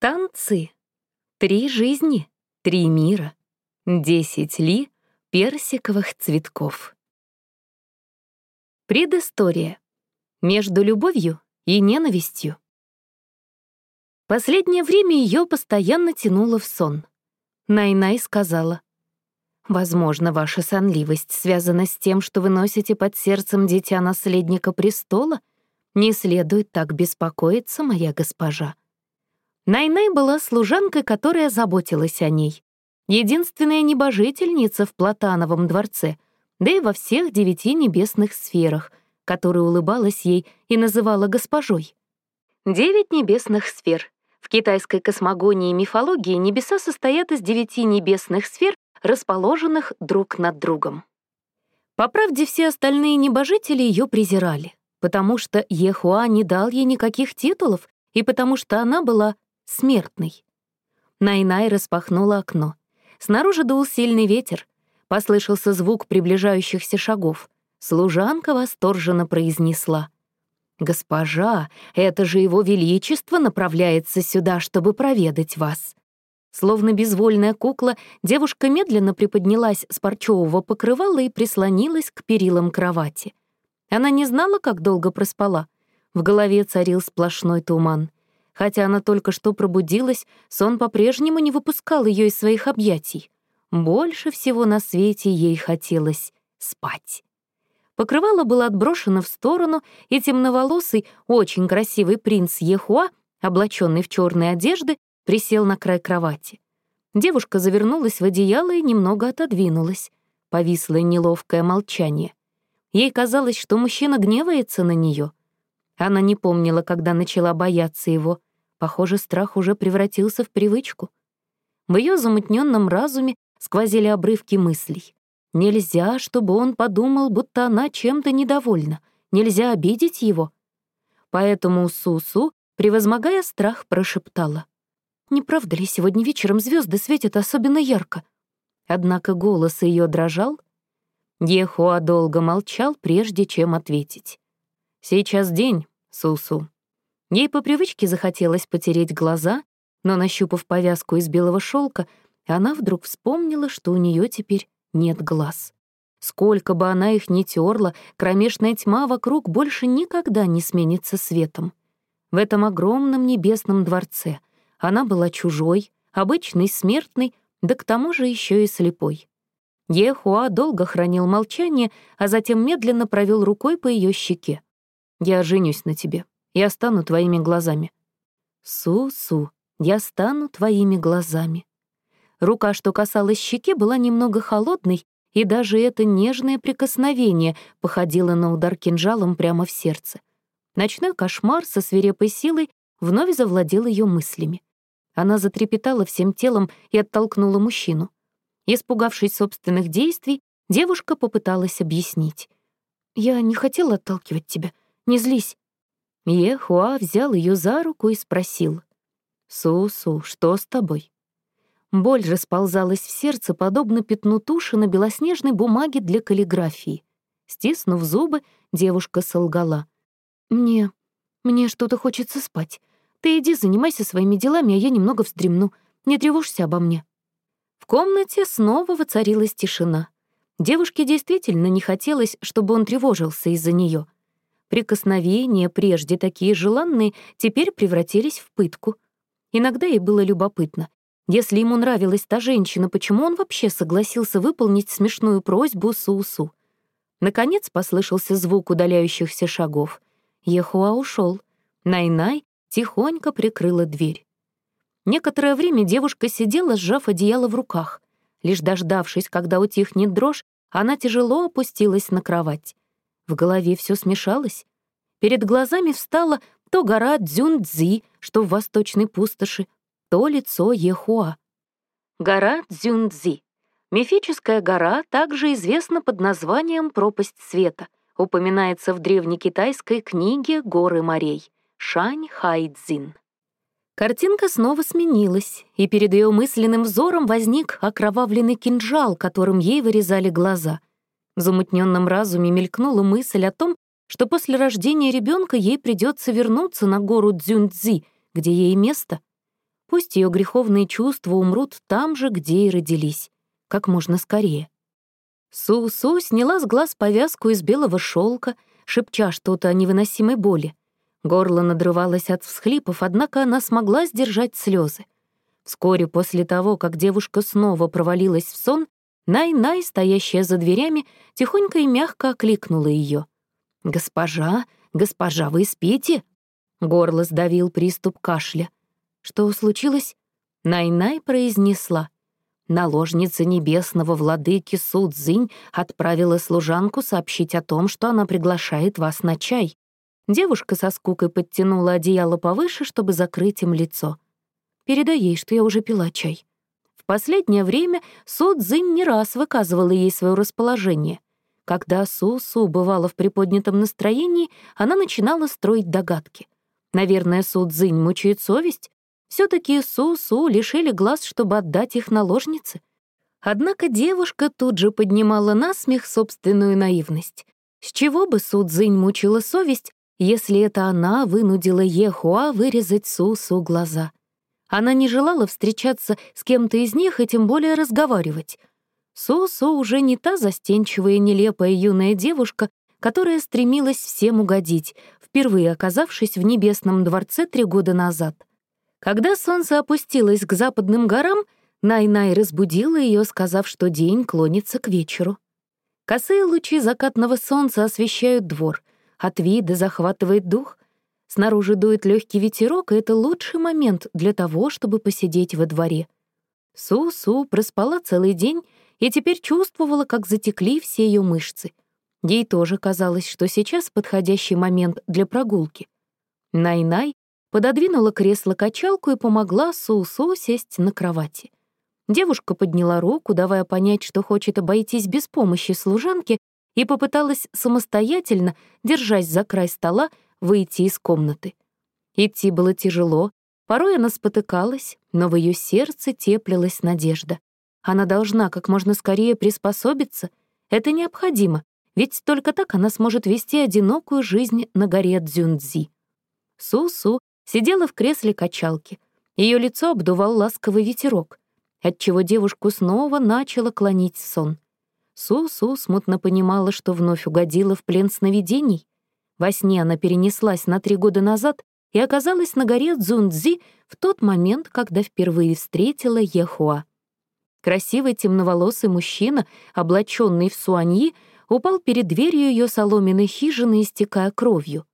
Танцы. Три жизни, три мира. Десять ли персиковых цветков. Предыстория. Между любовью и ненавистью. Последнее время ее постоянно тянуло в сон. Найнай сказала, «Возможно, ваша сонливость связана с тем, что вы носите под сердцем дитя наследника престола? Не следует так беспокоиться, моя госпожа». Найнай была служанкой, которая заботилась о ней. Единственная небожительница в Платановом дворце, да и во всех девяти небесных сферах, которая улыбалась ей и называла госпожой. Девять небесных сфер. В китайской космогонии и мифологии небеса состоят из девяти небесных сфер, расположенных друг над другом. По правде, все остальные небожители ее презирали, потому что Ехуа не дал ей никаких титулов и потому что она была смертный. Найнай распахнула окно. Снаружи дул сильный ветер. Послышался звук приближающихся шагов. Служанка восторженно произнесла. «Госпожа, это же его величество направляется сюда, чтобы проведать вас». Словно безвольная кукла, девушка медленно приподнялась с парчевого покрывала и прислонилась к перилам кровати. Она не знала, как долго проспала. В голове царил сплошной туман. Хотя она только что пробудилась, сон по-прежнему не выпускал ее из своих объятий. Больше всего на свете ей хотелось спать. Покрывало было отброшено в сторону, и темноволосый, очень красивый принц Ехуа, облаченный в черные одежды, присел на край кровати. Девушка завернулась в одеяло и немного отодвинулась. Повисло неловкое молчание. Ей казалось, что мужчина гневается на нее. Она не помнила, когда начала бояться его. Похоже, страх уже превратился в привычку. В ее замутненном разуме сквозили обрывки мыслей. Нельзя, чтобы он подумал, будто она чем-то недовольна. Нельзя обидеть его. Поэтому Сусу, превозмогая страх, прошептала. «Не правда ли сегодня вечером звезды светят особенно ярко?» Однако голос ее дрожал. Ехуа долго молчал, прежде чем ответить. «Сейчас день, Сусу. Ей по привычке захотелось потереть глаза, но, нащупав повязку из белого шелка, она вдруг вспомнила, что у нее теперь нет глаз. Сколько бы она их ни терла, кромешная тьма вокруг больше никогда не сменится светом. В этом огромном небесном дворце она была чужой, обычной, смертной, да к тому же еще и слепой. Ехуа долго хранил молчание, а затем медленно провел рукой по ее щеке. «Я женюсь на тебе. Я стану твоими глазами». «Су-су, я стану твоими глазами». Рука, что касалась щеки, была немного холодной, и даже это нежное прикосновение походило на удар кинжалом прямо в сердце. Ночной кошмар со свирепой силой вновь завладел ее мыслями. Она затрепетала всем телом и оттолкнула мужчину. Испугавшись собственных действий, девушка попыталась объяснить. «Я не хотела отталкивать тебя. Не злись. Ехуа взял ее за руку и спросил. «Су-су, что с тобой?» Боль расползалась в сердце, подобно пятну туши на белоснежной бумаге для каллиграфии. Стиснув зубы, девушка солгала. «Мне... мне что-то хочется спать. Ты иди занимайся своими делами, а я немного вздремну. Не тревожься обо мне». В комнате снова воцарилась тишина. Девушке действительно не хотелось, чтобы он тревожился из-за нее — Прикосновения, прежде такие желанные, теперь превратились в пытку. Иногда ей было любопытно. Если ему нравилась та женщина, почему он вообще согласился выполнить смешную просьбу Сусу? Наконец послышался звук удаляющихся шагов. Ехуа ушел. Най-Най тихонько прикрыла дверь. Некоторое время девушка сидела, сжав одеяло в руках. Лишь дождавшись, когда утихнет дрожь, она тяжело опустилась на кровать. В голове все смешалось. Перед глазами встала то гора Дзюнцзи, что в восточной пустоши, то лицо Ехуа. Гора Дзюнцзи. Мифическая гора также известна под названием «Пропасть света», упоминается в древнекитайской книге «Горы морей» Шань Хайцзин. Картинка снова сменилась, и перед ее мысленным взором возник окровавленный кинжал, которым ей вырезали глаза — в замутненном разуме мелькнула мысль о том, что после рождения ребенка ей придется вернуться на гору Дзюнцзи, где ей место. Пусть ее греховные чувства умрут там же, где и родились, как можно скорее. Су-Су сняла с глаз повязку из белого шелка, шепча что-то о невыносимой боли. Горло надрывалось от всхлипов, однако она смогла сдержать слезы. Вскоре после того, как девушка снова провалилась в сон, Най-Най, стоящая за дверями, тихонько и мягко окликнула ее. «Госпожа, госпожа, вы спите?» Горло сдавил приступ кашля. Что случилось? Най-Най произнесла. Наложница небесного владыки Судзинь отправила служанку сообщить о том, что она приглашает вас на чай. Девушка со скукой подтянула одеяло повыше, чтобы закрыть им лицо. «Передай ей, что я уже пила чай». В последнее время Су Цзинь не раз выказывала ей свое расположение. Когда Су-Су бывала в приподнятом настроении, она начинала строить догадки. Наверное, Су Цзинь мучает совесть? все таки Су-Су лишили глаз, чтобы отдать их наложнице. Однако девушка тут же поднимала на смех собственную наивность. С чего бы Су Цзинь мучила совесть, если это она вынудила Ехуа вырезать Сусу глаза. Она не желала встречаться с кем-то из них и тем более разговаривать. Сусу уже не та застенчивая нелепая юная девушка, которая стремилась всем угодить, впервые оказавшись в небесном дворце три года назад. Когда солнце опустилось к западным горам, Най-Най разбудила ее, сказав, что день клонится к вечеру. Косые лучи закатного солнца освещают двор — от вида захватывает дух. Снаружи дует легкий ветерок, и это лучший момент для того, чтобы посидеть во дворе. Су-Су проспала целый день и теперь чувствовала, как затекли все ее мышцы. Ей тоже казалось, что сейчас подходящий момент для прогулки. Най-Най пододвинула кресло-качалку и помогла Су-Су сесть на кровати. Девушка подняла руку, давая понять, что хочет обойтись без помощи служанки, и попыталась самостоятельно, держась за край стола, выйти из комнаты. Идти было тяжело, порой она спотыкалась, но в ее сердце теплилась надежда. Она должна как можно скорее приспособиться. Это необходимо, ведь только так она сможет вести одинокую жизнь на горе Дзюнцзи. Су-Су сидела в кресле качалки. Ее лицо обдувал ласковый ветерок, отчего девушку снова начала клонить сон — Су-Су смутно понимала, что вновь угодила в плен сновидений. Во сне она перенеслась на три года назад и оказалась на горе Цзунцзи в тот момент, когда впервые встретила Ехуа. Красивый темноволосый мужчина, облаченный в суаньи, упал перед дверью ее соломенной хижины, истекая кровью.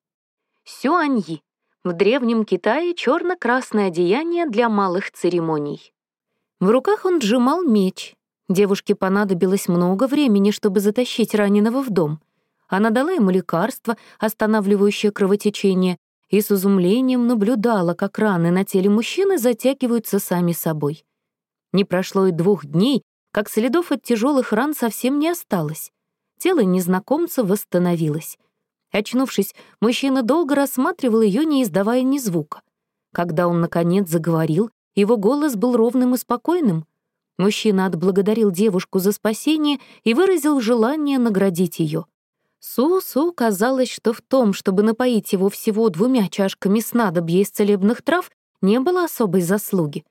Сюаньи — в древнем Китае черно красное одеяние для малых церемоний. В руках он сжимал меч, Девушке понадобилось много времени, чтобы затащить раненого в дом. Она дала ему лекарство, останавливающее кровотечение, и с изумлением наблюдала, как раны на теле мужчины затягиваются сами собой. Не прошло и двух дней, как следов от тяжелых ран совсем не осталось. Тело незнакомца восстановилось. Очнувшись, мужчина долго рассматривал ее, не издавая ни звука. Когда он, наконец, заговорил, его голос был ровным и спокойным — Мужчина отблагодарил девушку за спасение и выразил желание наградить ее. Су-Су казалось, что в том, чтобы напоить его всего двумя чашками снадобья из целебных трав, не было особой заслуги.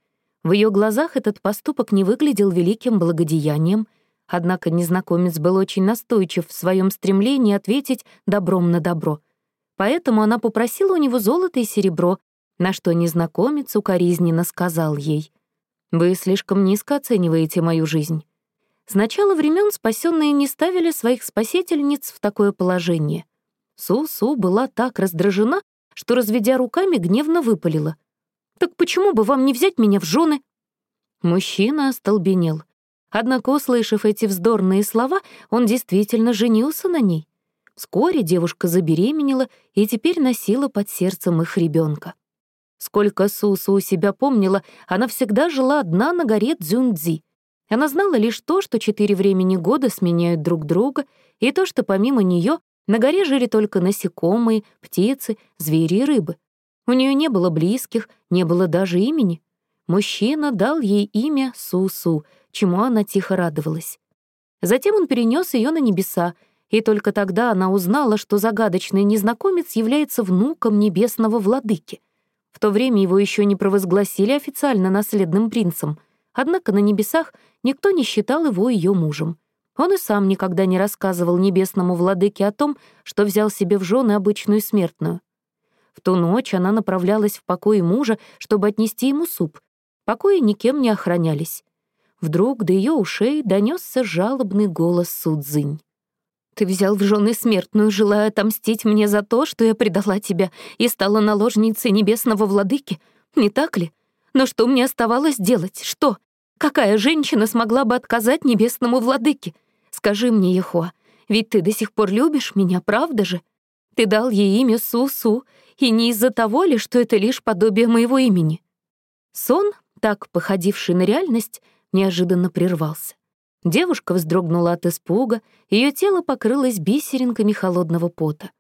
В ее глазах этот поступок не выглядел великим благодеянием, однако незнакомец был очень настойчив в своем стремлении ответить добром на добро. Поэтому она попросила у него золото и серебро, на что незнакомец укоризненно сказал ей — вы слишком низко оцениваете мою жизнь. С начала времен спасенные не ставили своих спасительниц в такое положение. Су-Су была так раздражена, что, разведя руками, гневно выпалила. «Так почему бы вам не взять меня в жены?» Мужчина остолбенел. Однако, услышав эти вздорные слова, он действительно женился на ней. Вскоре девушка забеременела и теперь носила под сердцем их ребенка. Сколько Сусу себя помнила, она всегда жила одна на горе Цзюнцзи. Она знала лишь то, что четыре времени года сменяют друг друга, и то, что помимо нее на горе жили только насекомые, птицы, звери и рыбы. У нее не было близких, не было даже имени. Мужчина дал ей имя Сусу, чему она тихо радовалась. Затем он перенес ее на небеса, и только тогда она узнала, что загадочный незнакомец является внуком небесного владыки. В то время его еще не провозгласили официально наследным принцем, однако на небесах никто не считал его ее мужем. Он и сам никогда не рассказывал небесному владыке о том, что взял себе в жены обычную смертную. В ту ночь она направлялась в покой мужа, чтобы отнести ему суп. Покои никем не охранялись. Вдруг до ее ушей донесся жалобный голос Судзинь. «Ты взял в жены смертную, желая отомстить мне за то, что я предала тебя и стала наложницей небесного владыки, не так ли? Но что мне оставалось делать? Что? Какая женщина смогла бы отказать небесному владыке? Скажи мне, Ехуа, ведь ты до сих пор любишь меня, правда же? Ты дал ей имя Су-Су, и не из-за того ли, что это лишь подобие моего имени?» Сон, так походивший на реальность, неожиданно прервался. Девушка вздрогнула от испуга, ее тело покрылось бисеринками холодного пота.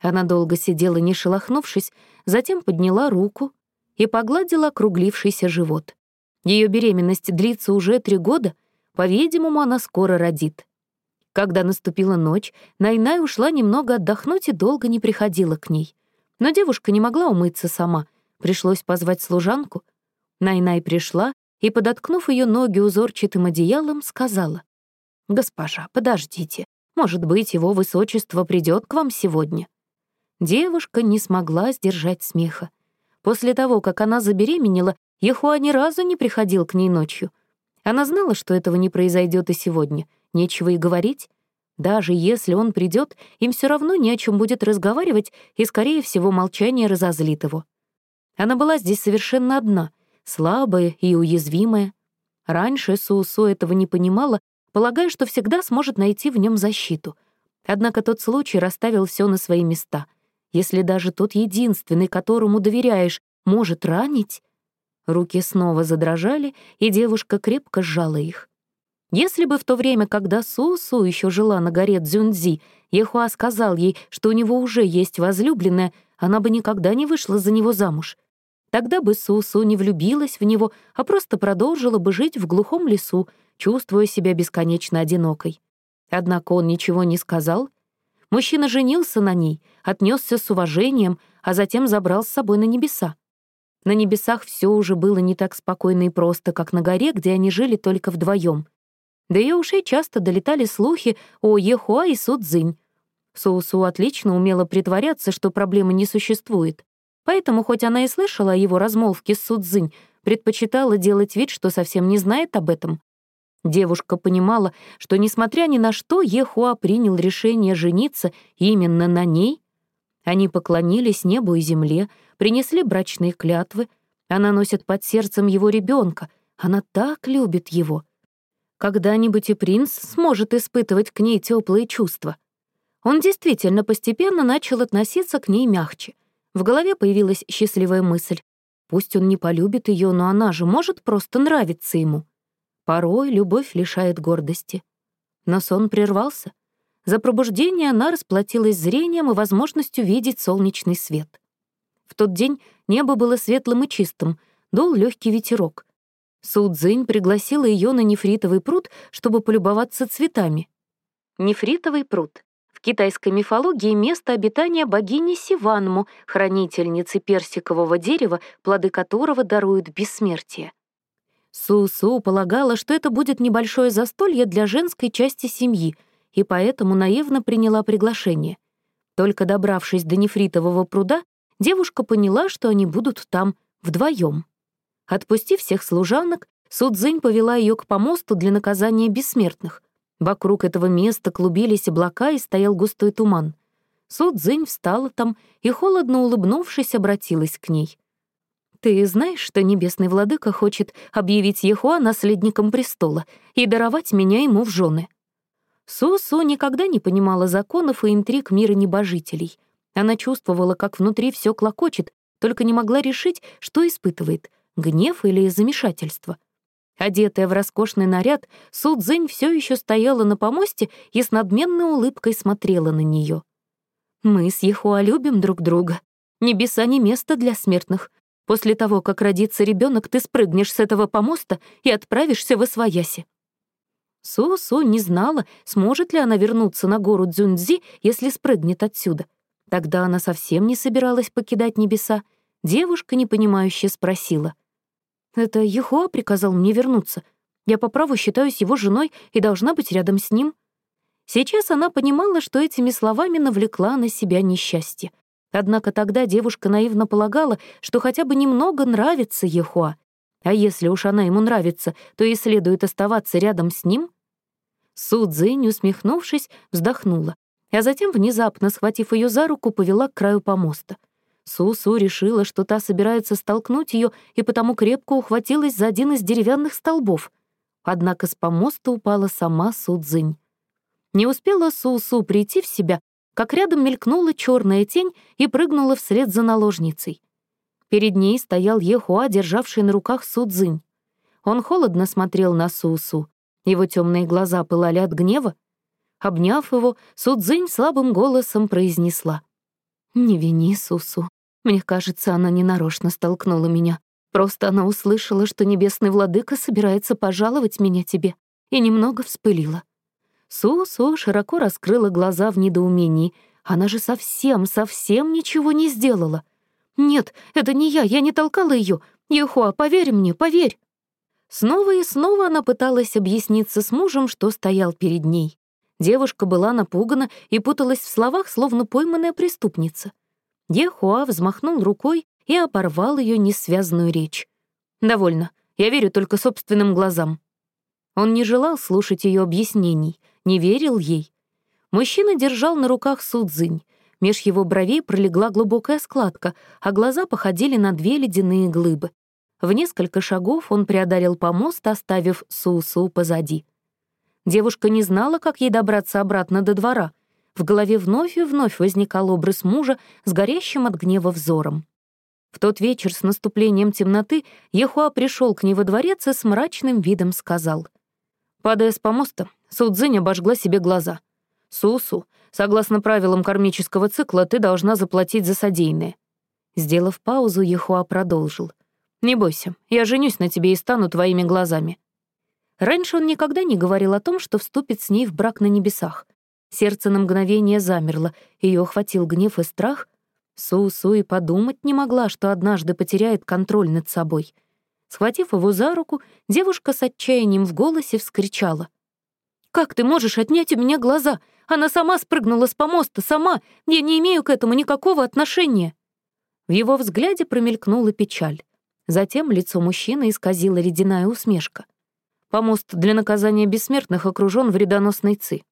Она долго сидела, не шелохнувшись, затем подняла руку и погладила округлившийся живот. Ее беременность длится уже три года, по-видимому, она скоро родит. Когда наступила ночь, Найнай ушла немного отдохнуть и долго не приходила к ней. Но девушка не могла умыться сама, пришлось позвать служанку. Найнай пришла и, подоткнув ее ноги узорчатым одеялом, сказала, «Госпожа, подождите, может быть, его высочество придет к вам сегодня». Девушка не смогла сдержать смеха. После того, как она забеременела, Ехуа ни разу не приходил к ней ночью. Она знала, что этого не произойдет и сегодня — Нечего и говорить. Даже если он придет, им все равно не о чем будет разговаривать, и, скорее всего, молчание разозлит его. Она была здесь совершенно одна, слабая и уязвимая. Раньше Суусу этого не понимала, полагая, что всегда сможет найти в нем защиту. Однако тот случай расставил все на свои места. Если даже тот единственный, которому доверяешь, может ранить... Руки снова задрожали, и девушка крепко сжала их. Если бы в то время, когда Су-Су еще жила на горе Цзюньцзи, Ехуа сказал ей, что у него уже есть возлюбленная, она бы никогда не вышла за него замуж. Тогда бы Су-Су не влюбилась в него, а просто продолжила бы жить в глухом лесу, чувствуя себя бесконечно одинокой. Однако он ничего не сказал. Мужчина женился на ней, отнесся с уважением, а затем забрал с собой на небеса. На небесах все уже было не так спокойно и просто, как на горе, где они жили только вдвоем. До ее ушей часто долетали слухи о Ехуа и Судзинь. Соусу отлично умела притворяться, что проблемы не существует. Поэтому, хоть она и слышала о его размолвке с Судзинь, предпочитала делать вид, что совсем не знает об этом. Девушка понимала, что, несмотря ни на что, Ехуа принял решение жениться именно на ней. Они поклонились небу и земле, принесли брачные клятвы. Она носит под сердцем его ребенка. Она так любит его — когда-нибудь и принц сможет испытывать к ней теплые чувства. Он действительно постепенно начал относиться к ней мягче. В голове появилась счастливая мысль. Пусть он не полюбит ее, но она же может просто нравиться ему. Порой любовь лишает гордости. Но сон прервался. За пробуждение она расплатилась зрением и возможностью видеть солнечный свет. В тот день небо было светлым и чистым, дул легкий ветерок. Судзинь пригласила ее на нефритовый пруд, чтобы полюбоваться цветами. Нефритовый пруд. В китайской мифологии место обитания богини Сиванму, хранительницы персикового дерева, плоды которого даруют бессмертие. Су-Су полагала, что это будет небольшое застолье для женской части семьи, и поэтому наивно приняла приглашение. Только добравшись до нефритового пруда, девушка поняла, что они будут там вдвоем. Отпустив всех служанок, Судзинь повела ее к помосту для наказания бессмертных. Вокруг этого места клубились облака и стоял густой туман. Судзинь встала там и, холодно улыбнувшись, обратилась к ней. «Ты знаешь, что небесный владыка хочет объявить Ехуа наследником престола и даровать меня ему в жены?» Су-Су никогда не понимала законов и интриг мира небожителей. Она чувствовала, как внутри все клокочет, только не могла решить, что испытывает — гнев или замешательство. Одетая в роскошный наряд, Судзинь все еще стояла на помосте и с надменной улыбкой смотрела на нее. «Мы с Ехуа любим друг друга. Небеса не место для смертных. После того, как родится ребенок, ты спрыгнешь с этого помоста и отправишься в Освояси». Су-Су не знала, сможет ли она вернуться на гору Дзюньцзи, если спрыгнет отсюда. Тогда она совсем не собиралась покидать небеса, Девушка, непонимающе, спросила. «Это Ехуа приказал мне вернуться. Я по праву считаюсь его женой и должна быть рядом с ним». Сейчас она понимала, что этими словами навлекла на себя несчастье. Однако тогда девушка наивно полагала, что хотя бы немного нравится Ехуа. А если уж она ему нравится, то и следует оставаться рядом с ним. Су Цзинь, усмехнувшись, вздохнула, а затем, внезапно схватив ее за руку, повела к краю помоста. Су-Су решила, что та собирается столкнуть ее, и потому крепко ухватилась за один из деревянных столбов. Однако с помоста упала сама Су Цзинь. Не успела Су-Су прийти в себя, как рядом мелькнула черная тень и прыгнула вслед за наложницей. Перед ней стоял Ехуа, державший на руках Судзинь. Он холодно смотрел на Сусу. Его темные глаза пылали от гнева. Обняв его, Судзинь слабым голосом произнесла. «Не вини Сусу. Мне кажется, она ненарочно столкнула меня. Просто она услышала, что небесный владыка собирается пожаловать меня тебе, и немного вспылила. Сусу широко раскрыла глаза в недоумении. Она же совсем, совсем ничего не сделала. «Нет, это не я, я не толкала ее. Ехуа, поверь мне, поверь!» Снова и снова она пыталась объясниться с мужем, что стоял перед ней. Девушка была напугана и путалась в словах, словно пойманная преступница. Ехуа взмахнул рукой и оборвал ее несвязанную речь. «Довольно. Я верю только собственным глазам». Он не желал слушать ее объяснений, не верил ей. Мужчина держал на руках Судзинь, Меж его бровей пролегла глубокая складка, а глаза походили на две ледяные глыбы. В несколько шагов он преодолел помост, оставив Су-Су позади. Девушка не знала, как ей добраться обратно до двора. В голове вновь и вновь возникал образ мужа с горящим от гнева взором. В тот вечер с наступлением темноты Ехуа пришел к ней во дворец и с мрачным видом сказал. Падая с помоста, Судзинь обожгла себе глаза. Сусу, Согласно правилам кармического цикла, ты должна заплатить за содеянное». Сделав паузу, Ехуа продолжил. «Не бойся, я женюсь на тебе и стану твоими глазами». Раньше он никогда не говорил о том, что вступит с ней в брак на небесах. Сердце на мгновение замерло, ее охватил гнев и страх. Су-Су и подумать не могла, что однажды потеряет контроль над собой. Схватив его за руку, девушка с отчаянием в голосе вскричала. «Как ты можешь отнять у меня глаза? Она сама спрыгнула с помоста, сама. Я не имею к этому никакого отношения». В его взгляде промелькнула печаль. Затем лицо мужчины исказила ледяная усмешка. Помост для наказания бессмертных окружен вредоносной ци.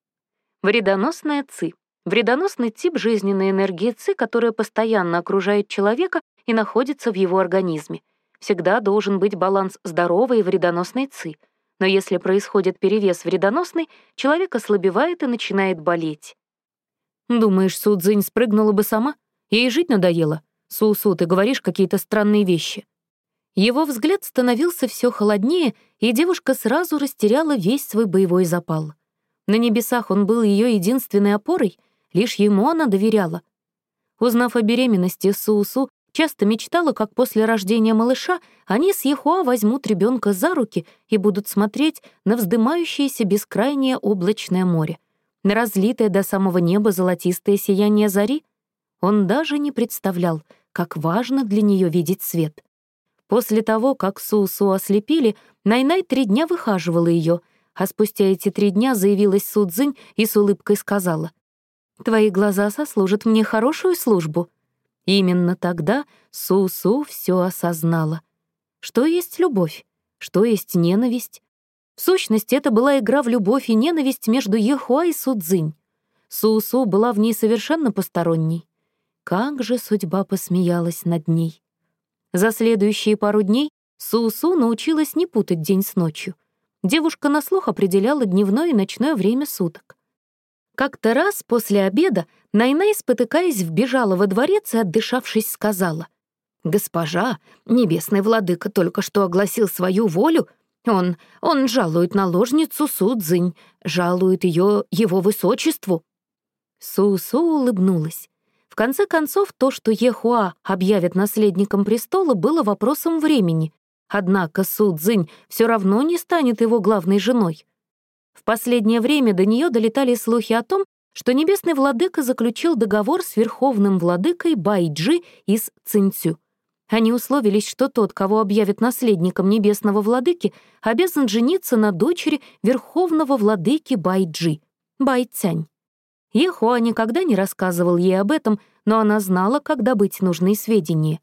Вредоносная ци — вредоносный тип жизненной энергии ци, которая постоянно окружает человека и находится в его организме. Всегда должен быть баланс здоровой и вредоносной ци — но если происходит перевес вредоносный, человек ослабевает и начинает болеть. «Думаешь, Судзинь спрыгнула бы сама? Ей жить надоело? Су-Су, ты говоришь какие-то странные вещи». Его взгляд становился все холоднее, и девушка сразу растеряла весь свой боевой запал. На небесах он был ее единственной опорой, лишь ему она доверяла. Узнав о беременности Су-Су, Часто мечтала, как после рождения малыша они с Ехуа возьмут ребенка за руки и будут смотреть на вздымающееся бескрайнее облачное море, на разлитое до самого неба золотистое сияние зари. Он даже не представлял, как важно для нее видеть свет. После того, как Су-Су ослепили, Найнай три дня выхаживала ее, а спустя эти три дня заявилась Судзинь и с улыбкой сказала, «Твои глаза сослужат мне хорошую службу». Именно тогда Су-Су все осознала. Что есть любовь? Что есть ненависть? В сущности, это была игра в любовь и ненависть между Ехуа и Судзинь. Су-Су была в ней совершенно посторонней. Как же судьба посмеялась над ней. За следующие пару дней Су-Су научилась не путать день с ночью. Девушка на слух определяла дневное и ночное время суток. Как-то раз после обеда Найнай, спотыкаясь, вбежала во дворец и, отдышавшись, сказала. «Госпожа, небесный владыка только что огласил свою волю. Он, он жалует наложницу Судзинь, жалует ее его высочеству». Су-Су улыбнулась. В конце концов, то, что Ехуа объявит наследником престола, было вопросом времени. Однако Судзинь все равно не станет его главной женой. В последнее время до нее долетали слухи о том, что небесный владыка заключил договор с верховным владыкой Байджи из Цинцю. Они условились, что тот, кого объявят наследником небесного владыки, обязан жениться на дочери верховного владыки Байджи, Байцянь. Ехуа никогда не рассказывал ей об этом, но она знала, как добыть нужные сведения.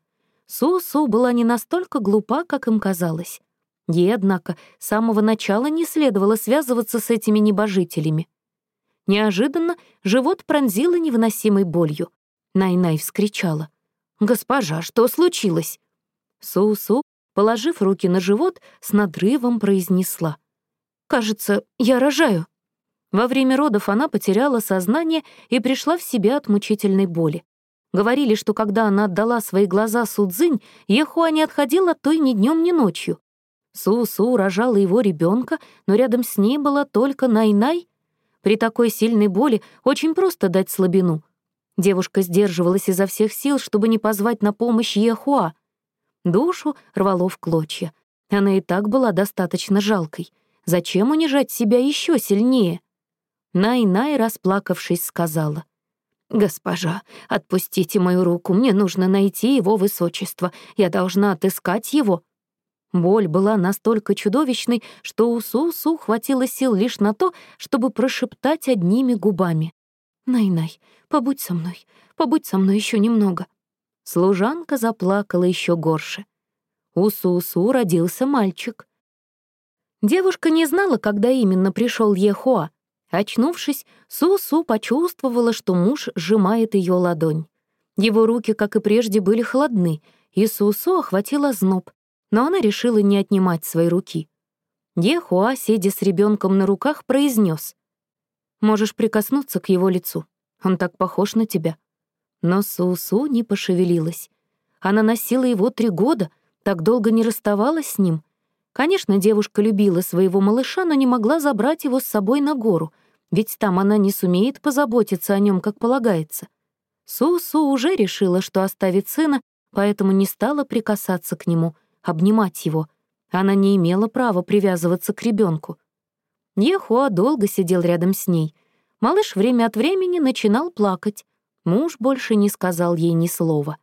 Су-Су была не настолько глупа, как им казалось. Ей, однако, с самого начала не следовало связываться с этими небожителями. Неожиданно живот пронзило невыносимой болью. Най-Най вскричала. «Госпожа, что случилось?» Су-Су, положив руки на живот, с надрывом произнесла. «Кажется, я рожаю». Во время родов она потеряла сознание и пришла в себя от мучительной боли. Говорили, что когда она отдала свои глаза Судзинь, Ехуа не отходила той ни днем, ни ночью. Су-Су рожала его ребенка, но рядом с ней была только Най-Най. При такой сильной боли очень просто дать слабину. Девушка сдерживалась изо всех сил, чтобы не позвать на помощь Ехуа. Душу рвало в клочья. Она и так была достаточно жалкой. Зачем унижать себя еще сильнее? Най-Най, расплакавшись, сказала. «Госпожа, отпустите мою руку, мне нужно найти его высочество. Я должна отыскать его». Боль была настолько чудовищной, что у Су-Су хватило сил лишь на то, чтобы прошептать одними губами. «Най-Най, побудь со мной, побудь со мной еще немного». Служанка заплакала еще горше. У Су-Су родился мальчик. Девушка не знала, когда именно пришел Ехуа. Очнувшись, Су-Су почувствовала, что муж сжимает ее ладонь. Его руки, как и прежде, были холодны, и Су-Су охватила зноб, но она решила не отнимать свои руки. Ехуа, сидя с ребенком на руках, произнес: Можешь прикоснуться к его лицу. Он так похож на тебя». Но Су-Су не пошевелилась. Она носила его три года, так долго не расставалась с ним. Конечно, девушка любила своего малыша, но не могла забрать его с собой на гору, ведь там она не сумеет позаботиться о нем, как полагается. Су-Су уже решила, что оставит сына, поэтому не стала прикасаться к нему, обнимать его. Она не имела права привязываться к ребенку. Ехуа долго сидел рядом с ней. Малыш время от времени начинал плакать. Муж больше не сказал ей ни слова.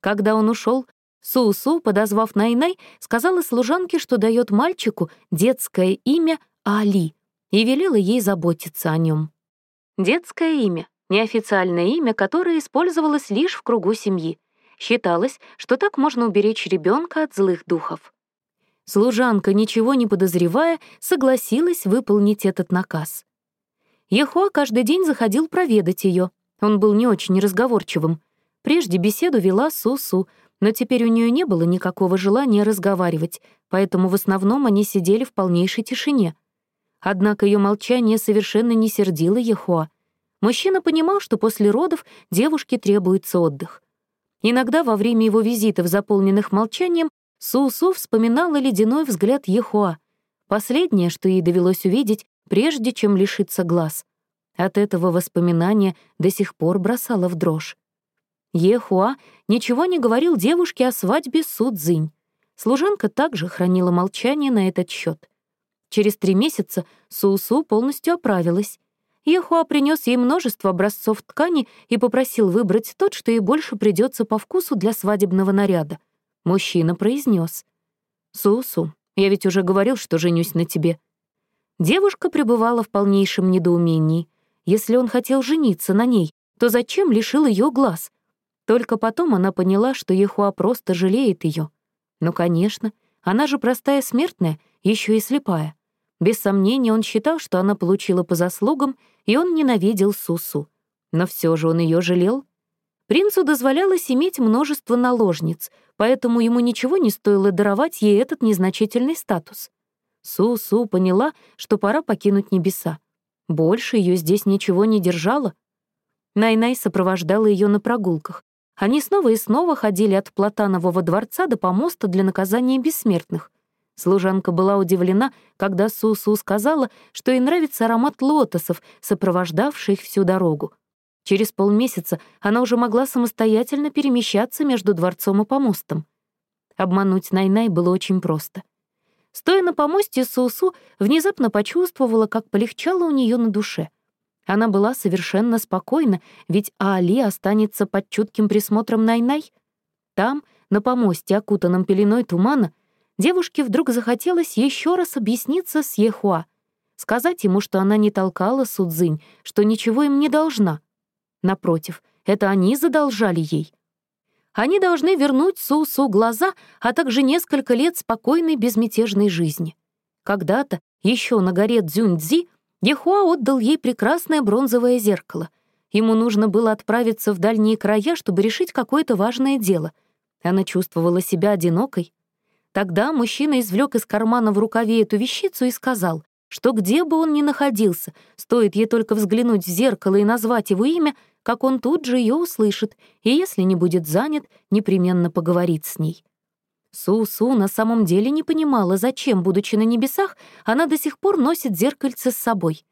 Когда он ушел, Су-Су, подозвав Най-Най, сказала служанке, что дает мальчику детское имя Али и велела ей заботиться о нем. Детское имя — неофициальное имя, которое использовалось лишь в кругу семьи. Считалось, что так можно уберечь ребенка от злых духов. Служанка, ничего не подозревая, согласилась выполнить этот наказ. Ехуа каждый день заходил проведать ее. Он был не очень разговорчивым. Прежде беседу вела Су-Су, но теперь у нее не было никакого желания разговаривать, поэтому в основном они сидели в полнейшей тишине. Однако ее молчание совершенно не сердило Ехуа. Мужчина понимал, что после родов девушке требуется отдых. Иногда во время его визитов, заполненных молчанием, Су-Су вспоминала ледяной взгляд Ехуа, последнее, что ей довелось увидеть, прежде чем лишиться глаз. От этого воспоминания до сих пор бросала в дрожь. Ехуа ничего не говорил девушке о свадьбе Су-Цзинь. Служанка также хранила молчание на этот счет. Через три месяца Су-Су полностью оправилась. Ехуа принес ей множество образцов ткани и попросил выбрать тот, что ей больше придется по вкусу для свадебного наряда — Мужчина произнес: «Сусу, я ведь уже говорил, что женюсь на тебе». Девушка пребывала в полнейшем недоумении. Если он хотел жениться на ней, то зачем лишил ее глаз? Только потом она поняла, что Ехуа просто жалеет ее. Ну, конечно, она же простая смертная, еще и слепая. Без сомнения, он считал, что она получила по заслугам, и он ненавидел Сусу. Но все же он ее жалел. Принцу дозволялось иметь множество наложниц, поэтому ему ничего не стоило даровать ей этот незначительный статус. Су-Су поняла, что пора покинуть небеса. Больше ее здесь ничего не держало. Най-Най сопровождала ее на прогулках. Они снова и снова ходили от Платанового дворца до помоста для наказания бессмертных. Служанка была удивлена, когда Су-Су сказала, что ей нравится аромат лотосов, сопровождавший их всю дорогу. Через полмесяца она уже могла самостоятельно перемещаться между дворцом и помостом. Обмануть Най-Най было очень просто. Стоя на помосте, Сусу внезапно почувствовала, как полегчало у нее на душе. Она была совершенно спокойна, ведь Али останется под чутким присмотром Най-Най. Там, на помосте, окутанном пеленой тумана, девушке вдруг захотелось еще раз объясниться с Ехуа, сказать ему, что она не толкала Судзинь, что ничего им не должна. Напротив, это они задолжали ей. Они должны вернуть Су-Су глаза, а также несколько лет спокойной безмятежной жизни. Когда-то, еще на горе Цзюньцзи, Ехуа отдал ей прекрасное бронзовое зеркало. Ему нужно было отправиться в дальние края, чтобы решить какое-то важное дело. Она чувствовала себя одинокой. Тогда мужчина извлек из кармана в рукаве эту вещицу и сказал, что где бы он ни находился, стоит ей только взглянуть в зеркало и назвать его имя, как он тут же ее услышит, и если не будет занят, непременно поговорит с ней. Су-Су на самом деле не понимала, зачем, будучи на небесах, она до сих пор носит зеркальце с собой.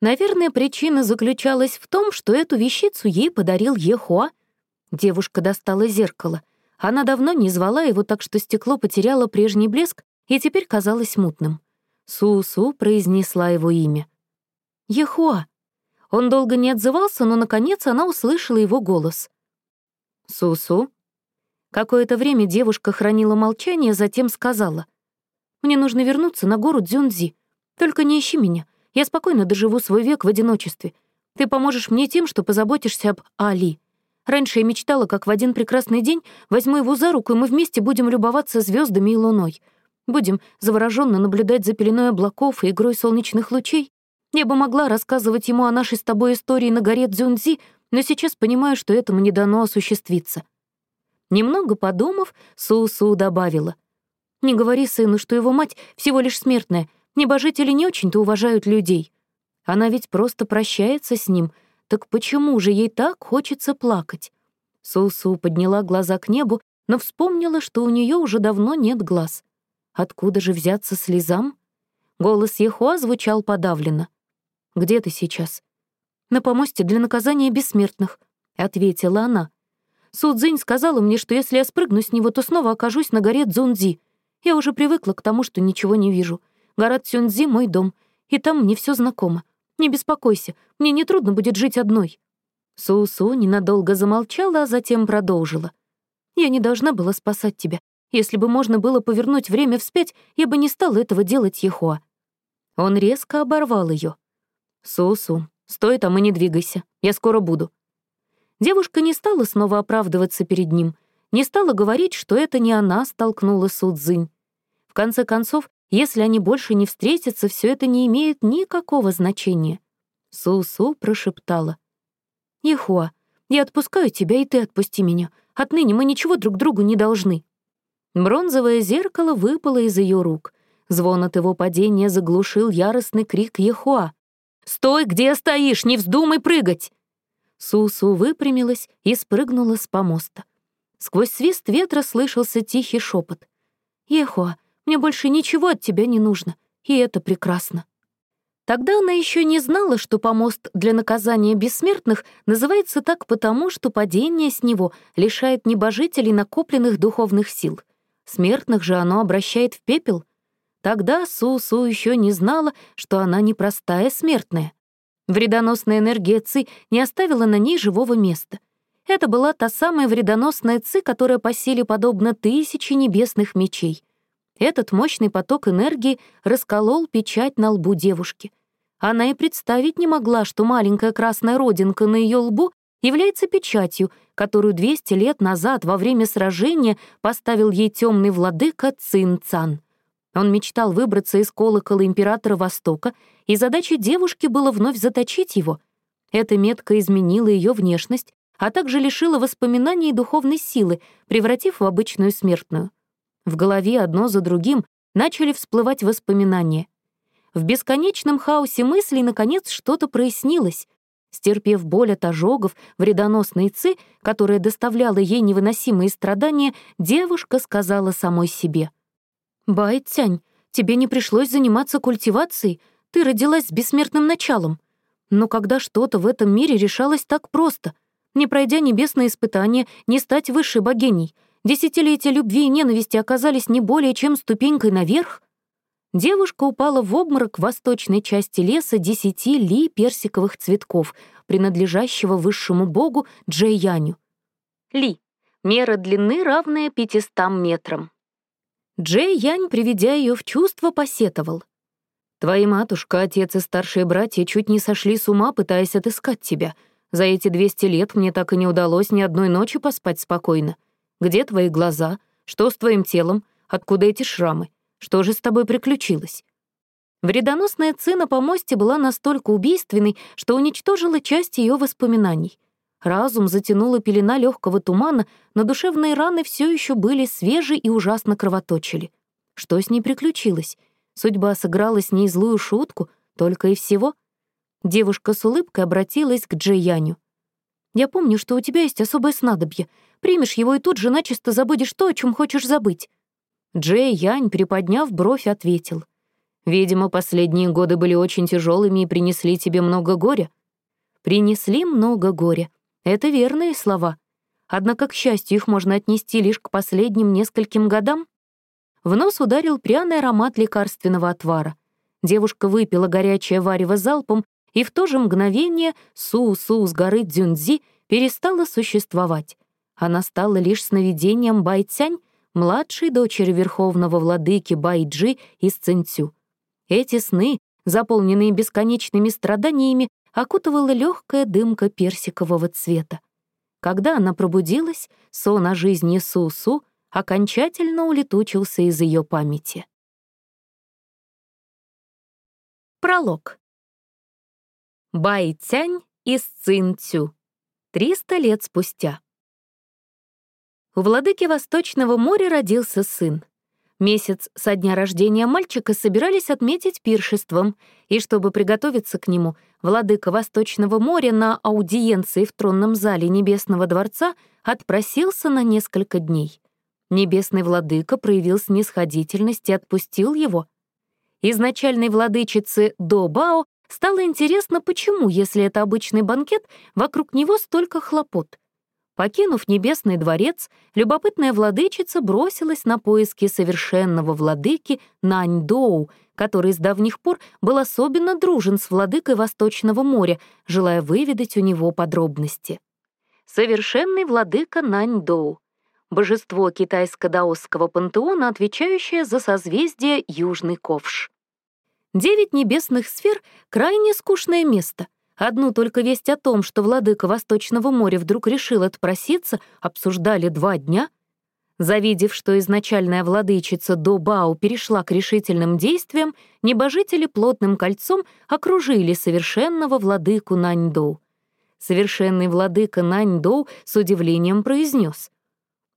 Наверное, причина заключалась в том, что эту вещицу ей подарил Ехуа. Девушка достала зеркало. Она давно не звала его, так что стекло потеряло прежний блеск и теперь казалось мутным. Су-Су произнесла его имя. «Ехуа». Он долго не отзывался, но, наконец, она услышала его голос. «Су-Су?» Какое-то время девушка хранила молчание, затем сказала. «Мне нужно вернуться на гору Дзюнзи. Только не ищи меня. Я спокойно доживу свой век в одиночестве. Ты поможешь мне тем, что позаботишься об Али. Раньше я мечтала, как в один прекрасный день возьму его за руку, и мы вместе будем любоваться звездами и луной. Будем завороженно наблюдать за пеленой облаков и игрой солнечных лучей. Я бы могла рассказывать ему о нашей с тобой истории на горе Дзюнзи, но сейчас понимаю, что этому не дано осуществиться. Немного подумав, Су-Су добавила. «Не говори сыну, что его мать всего лишь смертная. Небожители не очень-то уважают людей. Она ведь просто прощается с ним. Так почему же ей так хочется плакать?» Су-Су подняла глаза к небу, но вспомнила, что у нее уже давно нет глаз. Откуда же взяться слезам? Голос Ехуа звучал подавленно. «Где ты сейчас?» «На помосте для наказания бессмертных», — ответила она. Судзинь сказала мне, что если я спрыгну с него, то снова окажусь на горе Цзунзи. Я уже привыкла к тому, что ничего не вижу. Гора Цюнзи — мой дом, и там мне все знакомо. Не беспокойся, мне не трудно будет жить одной». Су-Су ненадолго замолчала, а затем продолжила. «Я не должна была спасать тебя. Если бы можно было повернуть время вспять, я бы не стала этого делать, Ехуа». Он резко оборвал ее. «Су-Су, стой там и не двигайся. Я скоро буду. Девушка не стала снова оправдываться перед ним, не стала говорить, что это не она столкнула Судзинь. В конце концов, если они больше не встретятся, все это не имеет никакого значения. Су-Су прошептала. «Ихуа, я отпускаю тебя, и ты отпусти меня. Отныне мы ничего друг другу не должны». Бронзовое зеркало выпало из ее рук. Звон от его падения заглушил яростный крик Ехуа. «Стой, где стоишь, не вздумай прыгать!» Сусу выпрямилась и спрыгнула с помоста. Сквозь свист ветра слышался тихий шепот. «Ехуа, мне больше ничего от тебя не нужно, и это прекрасно». Тогда она еще не знала, что помост для наказания бессмертных называется так потому, что падение с него лишает небожителей накопленных духовных сил. Смертных же оно обращает в пепел. Тогда Су-Су еще не знала, что она непростая смертная. Вредоносная энергия Ци не оставила на ней живого места. Это была та самая вредоносная Ци, которая по силе подобна тысячи небесных мечей. Этот мощный поток энергии расколол печать на лбу девушки. Она и представить не могла, что маленькая красная родинка на ее лбу является печатью, которую 200 лет назад во время сражения поставил ей темный владыка Цин Цан. Он мечтал выбраться из колокола императора Востока, и задачей девушки было вновь заточить его. Эта метка изменила ее внешность, а также лишила воспоминаний и духовной силы, превратив в обычную смертную. В голове одно за другим начали всплывать воспоминания. В бесконечном хаосе мыслей, наконец, что-то прояснилось. Стерпев боль от ожогов, вредоносной ци, которая доставляла ей невыносимые страдания, девушка сказала самой себе — «Бай, Тянь, тебе не пришлось заниматься культивацией, ты родилась с бессмертным началом. Но когда что-то в этом мире решалось так просто, не пройдя небесное испытание, не стать высшей богиней, десятилетия любви и ненависти оказались не более чем ступенькой наверх, девушка упала в обморок в восточной части леса десяти ли персиковых цветков, принадлежащего высшему богу Джейяню. Ли Мера длины равная 500 метрам. Джей Янь, приведя ее в чувство, посетовал. «Твои матушка, отец и старшие братья чуть не сошли с ума, пытаясь отыскать тебя. За эти 200 лет мне так и не удалось ни одной ночи поспать спокойно. Где твои глаза? Что с твоим телом? Откуда эти шрамы? Что же с тобой приключилось?» Вредоносная цена по помосте была настолько убийственной, что уничтожила часть ее воспоминаний. Разум затянула пелена легкого тумана, но душевные раны все еще были свежи и ужасно кровоточили. Что с ней приключилось? Судьба сыграла с ней злую шутку, только и всего. Девушка с улыбкой обратилась к Джеяню. «Я помню, что у тебя есть особое снадобье. Примешь его и тут же начисто забудешь то, о чем хочешь забыть». Джей Янь, приподняв бровь, ответил. «Видимо, последние годы были очень тяжелыми и принесли тебе много горя». «Принесли много горя. Это верные слова. Однако, к счастью, их можно отнести лишь к последним нескольким годам. В нос ударил пряный аромат лекарственного отвара. Девушка выпила горячее варево залпом, и в то же мгновение Су-Су с горы Дзюнзи перестала существовать. Она стала лишь сновидением Байцянь, младшей дочери верховного владыки Байджи из Цинцю. Эти сны, заполненные бесконечными страданиями, окутывала легкая дымка персикового цвета. Когда она пробудилась, сон о жизни Су-Су окончательно улетучился из ее памяти. Пролог. Бай Цянь из Цин Цю. Триста лет спустя. У владыки Восточного моря родился сын. Месяц со дня рождения мальчика собирались отметить пиршеством, и чтобы приготовиться к нему, владыка Восточного моря на аудиенции в тронном зале Небесного дворца отпросился на несколько дней. Небесный владыка проявил снисходительность и отпустил его. Изначальной владычице До Бао стало интересно, почему, если это обычный банкет, вокруг него столько хлопот — Покинув небесный дворец, любопытная владычица бросилась на поиски совершенного владыки Наньдоу, который с давних пор был особенно дружен с владыкой Восточного моря, желая выведать у него подробности. Совершенный владыка Наньдоу — божество китайско-даосского пантеона, отвечающее за созвездие Южный Ковш. Девять небесных сфер — крайне скучное место — Одну только весть о том, что владыка Восточного моря вдруг решил отпроситься, обсуждали два дня. Завидев, что изначальная владычица Добау перешла к решительным действиям, небожители плотным кольцом окружили совершенного владыку Наньдоу. Совершенный владыка Наньдоу с удивлением произнес.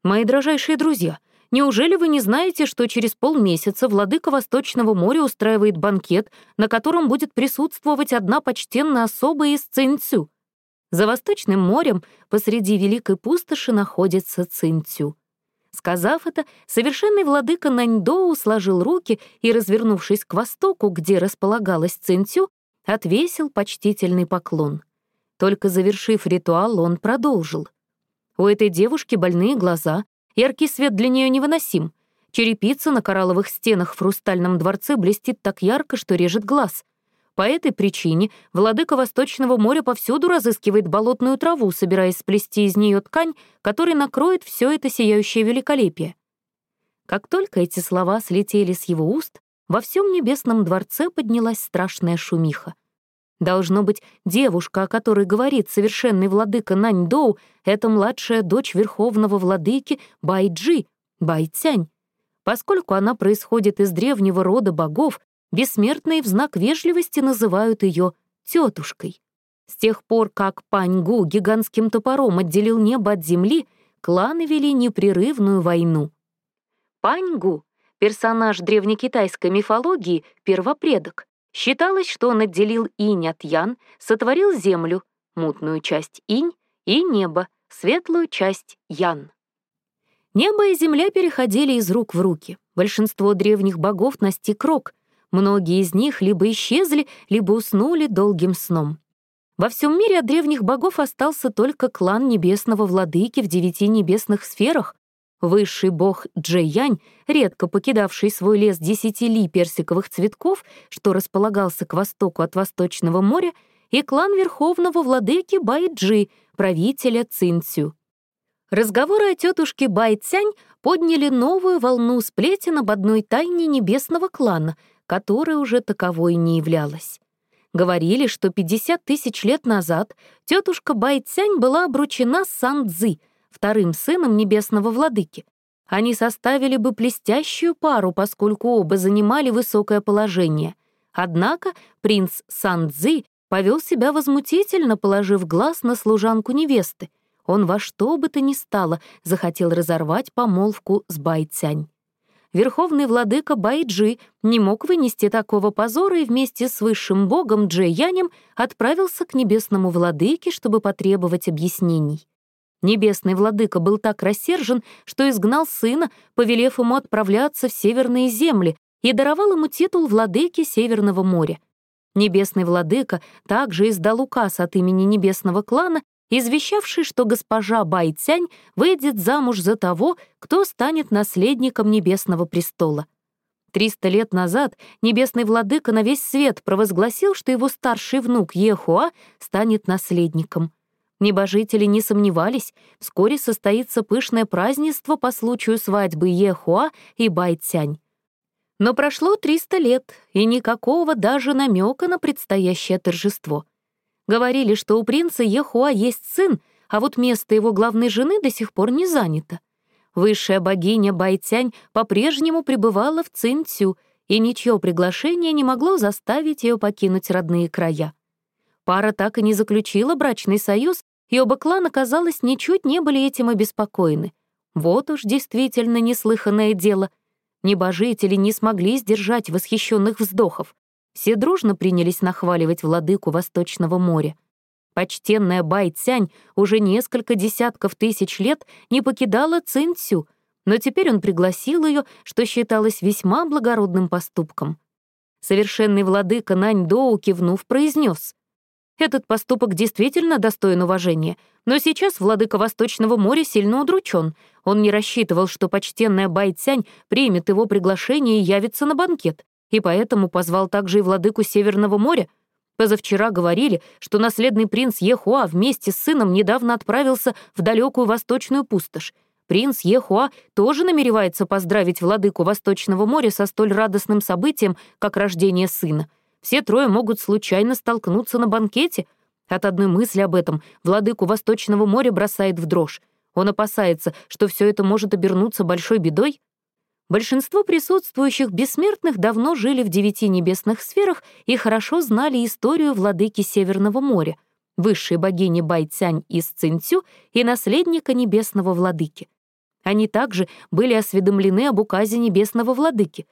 «Мои дрожайшие друзья, Неужели вы не знаете, что через полмесяца владыка Восточного моря устраивает банкет, на котором будет присутствовать одна почтенная особа из Цинцю? За Восточным морем посреди Великой пустоши находится Цинцю. Сказав это, совершенный владыка Наньдоу сложил руки и, развернувшись к востоку, где располагалась Цинцю, отвесил почтительный поклон. Только завершив ритуал, он продолжил. У этой девушки больные глаза, Яркий свет для нее невыносим. Черепица на коралловых стенах в хрустальном дворце блестит так ярко, что режет глаз. По этой причине владыка Восточного моря повсюду разыскивает болотную траву, собираясь сплести из нее ткань, которая накроет все это сияющее великолепие. Как только эти слова слетели с его уст, во всем небесном дворце поднялась страшная шумиха. Должно быть, девушка, о которой говорит совершенный владыка Наньдоу, это младшая дочь верховного владыки Байджи, Байцянь. Поскольку она происходит из древнего рода богов, бессмертные в знак вежливости называют ее тетушкой. С тех пор, как Паньгу гигантским топором отделил небо от земли, кланы вели непрерывную войну. Паньгу — персонаж древнекитайской мифологии, первопредок. Считалось, что он отделил инь от ян, сотворил землю, мутную часть инь, и небо, светлую часть ян. Небо и земля переходили из рук в руки. Большинство древних богов настиг рок. Многие из них либо исчезли, либо уснули долгим сном. Во всем мире от древних богов остался только клан небесного владыки в девяти небесных сферах, Высший бог Джеянь, редко покидавший свой лес десяти ли персиковых цветков, что располагался к востоку от Восточного моря, и клан верховного владыки Байджи, правителя Цинцю. Разговоры о тетушке Байцянь подняли новую волну сплетен об одной тайне небесного клана, которая уже таковой не являлась. Говорили, что 50 тысяч лет назад тетушка Байцянь была обручена с Сан Цзы, вторым сыном небесного владыки. Они составили бы блестящую пару, поскольку оба занимали высокое положение. Однако принц Сан Цзы повел себя возмутительно, положив глаз на служанку невесты — он во что бы то ни стало захотел разорвать помолвку с Байцянь. Верховный владыка Байджи не мог вынести такого позора и вместе с высшим богом Джеянем отправился к небесному владыке, чтобы потребовать объяснений. Небесный владыка был так рассержен, что изгнал сына, повелев ему отправляться в северные земли, и даровал ему титул владыки Северного моря. Небесный владыка также издал указ от имени небесного клана извещавший, что госпожа Байцянь выйдет замуж за того, кто станет наследником небесного престола. Триста лет назад небесный владыка на весь свет провозгласил, что его старший внук Ехуа станет наследником. Небожители не сомневались, вскоре состоится пышное празднество по случаю свадьбы Ехуа и Байцянь. Но прошло 300 лет, и никакого даже намека на предстоящее торжество. Говорили, что у принца Ехуа есть сын, а вот место его главной жены до сих пор не занято. Высшая богиня Байтянь по-прежнему пребывала в Цинцю, и ничье приглашение не могло заставить ее покинуть родные края. Пара так и не заключила брачный союз, и оба клана, казалось, ничуть не были этим обеспокоены. Вот уж действительно неслыханное дело. Небожители не смогли сдержать восхищенных вздохов. Все дружно принялись нахваливать владыку Восточного моря. Почтенная Бай Цянь уже несколько десятков тысяч лет не покидала Цинцю, но теперь он пригласил ее, что считалось весьма благородным поступком. Совершенный владыка Нань Доу, кивнув, произнес: «Этот поступок действительно достоин уважения, но сейчас владыка Восточного моря сильно удручен. Он не рассчитывал, что почтенная Бай Цянь примет его приглашение и явится на банкет и поэтому позвал также и владыку Северного моря. Позавчера говорили, что наследный принц Ехуа вместе с сыном недавно отправился в далекую восточную пустошь. Принц Ехуа тоже намеревается поздравить владыку Восточного моря со столь радостным событием, как рождение сына. Все трое могут случайно столкнуться на банкете. От одной мысли об этом владыку Восточного моря бросает в дрожь. Он опасается, что все это может обернуться большой бедой. Большинство присутствующих бессмертных давно жили в девяти небесных сферах и хорошо знали историю владыки Северного моря, высшей богини Байцянь из Цинцю и наследника небесного владыки. Они также были осведомлены об указе небесного владыки.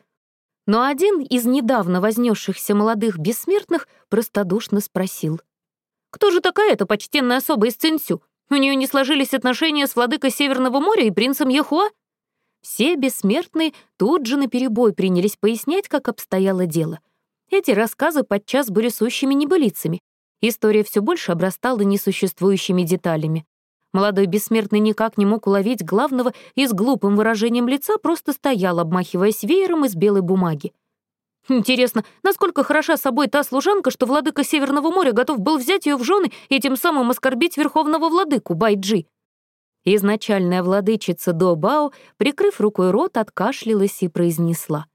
Но один из недавно вознесшихся молодых бессмертных простодушно спросил. «Кто же такая эта почтенная особа из Цинцю? У нее не сложились отношения с владыкой Северного моря и принцем Яхуа?» Все бессмертные тут же наперебой принялись пояснять, как обстояло дело. Эти рассказы подчас были сущими небылицами. История все больше обрастала несуществующими деталями. Молодой бессмертный никак не мог уловить главного и с глупым выражением лица просто стоял, обмахиваясь веером из белой бумаги. Интересно, насколько хороша собой та служанка, что владыка Северного моря готов был взять ее в жены и тем самым оскорбить верховного владыку Байджи? Изначальная владычица Добао, прикрыв рукой рот, откашлялась и произнесла.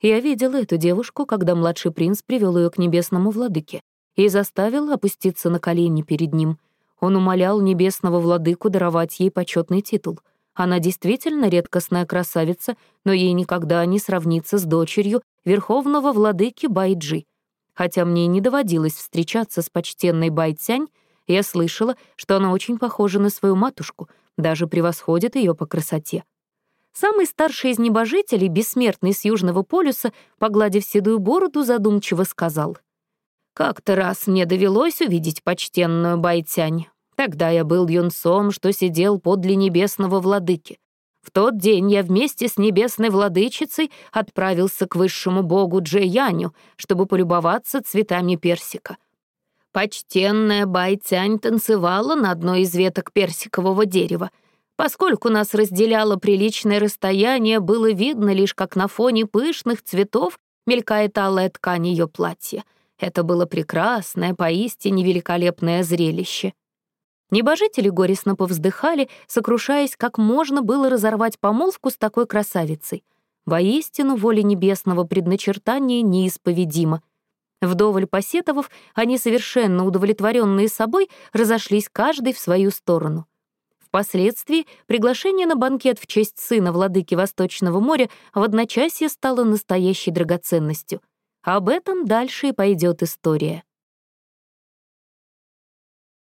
«Я видела эту девушку, когда младший принц привел ее к небесному владыке и заставил опуститься на колени перед ним. Он умолял небесного владыку даровать ей почетный титул. Она действительно редкостная красавица, но ей никогда не сравнится с дочерью верховного владыки Байджи. Хотя мне не доводилось встречаться с почтенной Байцянь, я слышала, что она очень похожа на свою матушку, даже превосходит ее по красоте. Самый старший из небожителей, бессмертный с Южного полюса, погладив седую бороду, задумчиво сказал. «Как-то раз мне довелось увидеть почтенную Байтянь. Тогда я был юнцом, что сидел подле небесного владыки. В тот день я вместе с небесной владычицей отправился к высшему богу Джеяню, чтобы полюбоваться цветами персика. Почтенная Байтянь танцевала на одной из веток персикового дерева. Поскольку нас разделяло приличное расстояние, было видно лишь, как на фоне пышных цветов мелькает алая ткань ее платья. Это было прекрасное, поистине великолепное зрелище. Небожители горестно повздыхали, сокрушаясь, как можно было разорвать помолвку с такой красавицей. Воистину, воля небесного предначертания неисповедима. Вдоволь посетовав, они, совершенно удовлетворенные собой, разошлись каждый в свою сторону. Впоследствии приглашение на банкет в честь сына владыки Восточного моря в одночасье стало настоящей драгоценностью. Об этом дальше и пойдет история.